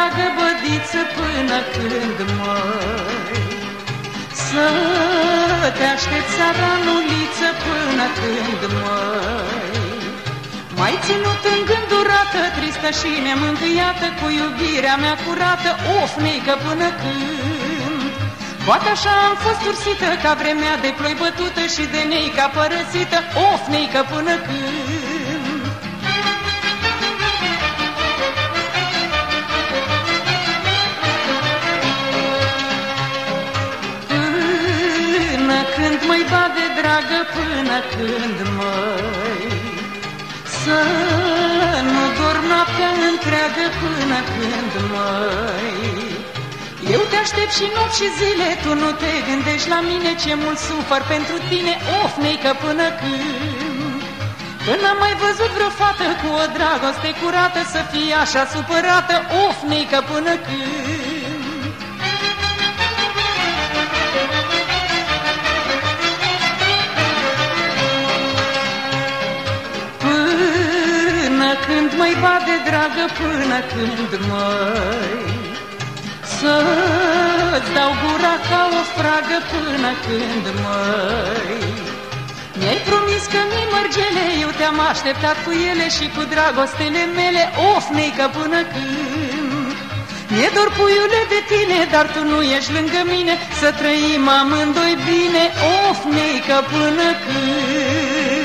dragă bădiță până când măi Să te aștept seara nuliță până când măi mai ținut în gând durată, tristă și nemângâiată Cu iubirea mea curată, of, neică până când. Poate așa am fost ursită ca vremea de ploi bătută Și de neica părăsită, of, neică până când bade dragă, până când măi. Să nu dorm noaptea întreagă până când mai Eu te aștept și nopți și zile, tu nu te gândești la mine Ce mult sufăr pentru tine, of, neică până când. Când am mai văzut vreo fată cu o dragoste curată Să fie așa supărată, of, neică până când când mai bade dragă până când mai? Să-ți dau gura ca o fragă până când mai? Mi-ai promis că mi mărgele Eu te-am așteptat cu ele și cu dragostele mele Of, neică până când? Mi-e dor puiule de tine, dar tu nu ești lângă mine Să trăim amândoi bine, of, neică până când